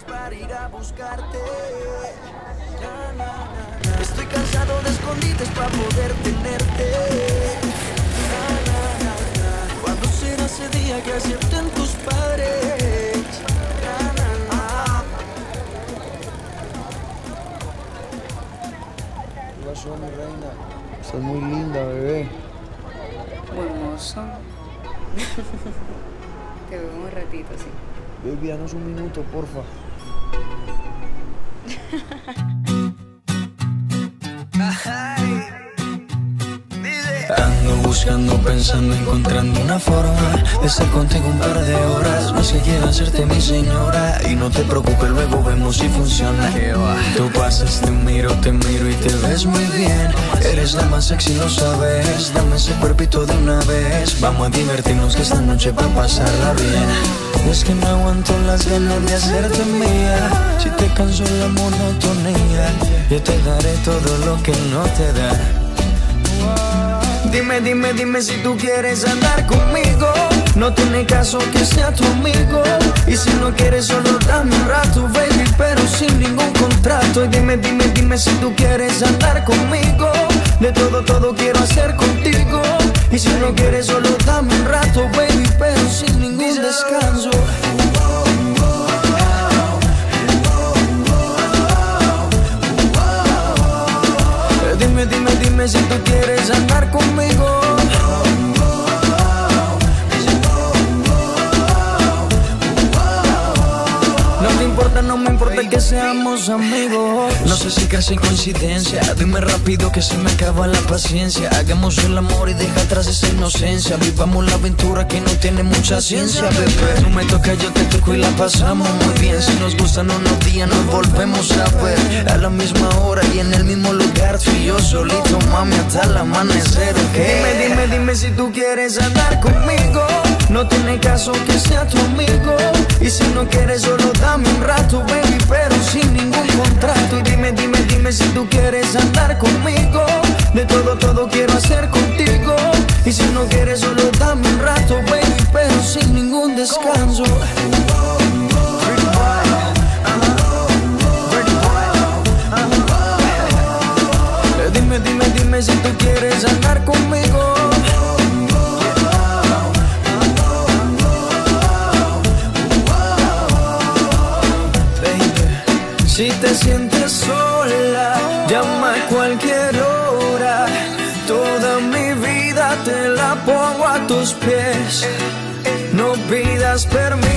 para ir a buscarte. Estoy cansado de escondites para poder tenerte. ¿Cuándo será ese día que acepten tus padres? ¿Qué pasó, mi reina? Estás muy linda, bebé. Buen mozo. Te veo un ratito, sí. Baby, danos un minuto, porfa. Ajá. Ando buscando, pensando, encontrando una forma de estar contigo un par de horas. No sé quiero hacerte mi señora y no te preocupes, luego vemos si funciona. Tú pasas, te miro, te miro y te ves muy bien. Eres la más sexy, lo sabes. Dame ese cuerpito de una vez. Vamos a divertirnos que esta noche va a pasarla bien. Es que no aguanto las ganas de hacerte mía. Si te canso la monotonía, yo te daré todo lo que no te da. Dime, dime, dime si tú quieres andar conmigo. No tiene caso que sea tu amigo. Y si no quieres, solo dame un rato, baby, pero sin ningún contrato. Y dime, dime, dime si tú quieres andar conmigo. De todo, todo quiero hacer contigo. Y si no quieres, solo dame un rato, baby, pero sin ningún descanso. Quieres andar conmigo. No me importa que seamos amigos. No sé si casi coincidencia. Dime rápido que se me acaba la paciencia. Hagamos el amor y deja atrás esa inocencia. Vivamos la aventura que no tiene mucha ciencia, bebé. Tú me tocas, yo te toco y la pasamos muy bien. Si nos gustan unos días, nos volvemos a ver. A la misma hora y en el mismo lugar. Tú y yo solito, mami, hasta el amanecer, ¿ok? Dime, dime, dime si tú quieres andar conmigo. No tiene caso que sea tu amigo. Y si no quieres, solo dame un rato, baby, pero sin ningún contrato. Y dime, dime, dime si tú quieres andar conmigo. De todo, todo quiero te sientes sola, llama a cualquier hora. Toda mi vida te la pongo a tus pies. No pidas permiso,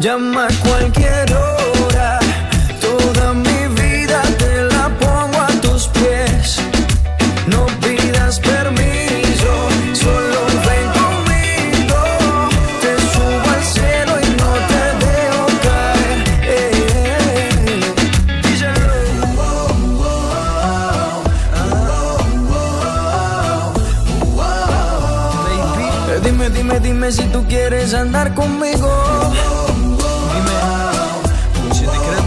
llama a cualquier hora. Toda mi vida te la pongo a tus pies. No pidas permiso, solo ven conmigo. Te subo al cielo y no te dejo caer. Eh, eh. Díselo. Baby, Dime, dime, dime si tú quieres andar conmigo.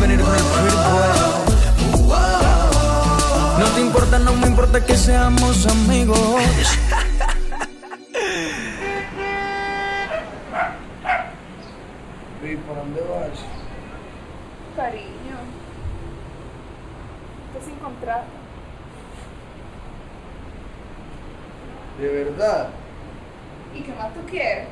Venir con el pretty boy. No te importa, no me importa que seamos amigos. Baby, ¿para dónde vas? Cariño. Estás sin contrato. ¿De verdad? ¿Y qué más tú quieres?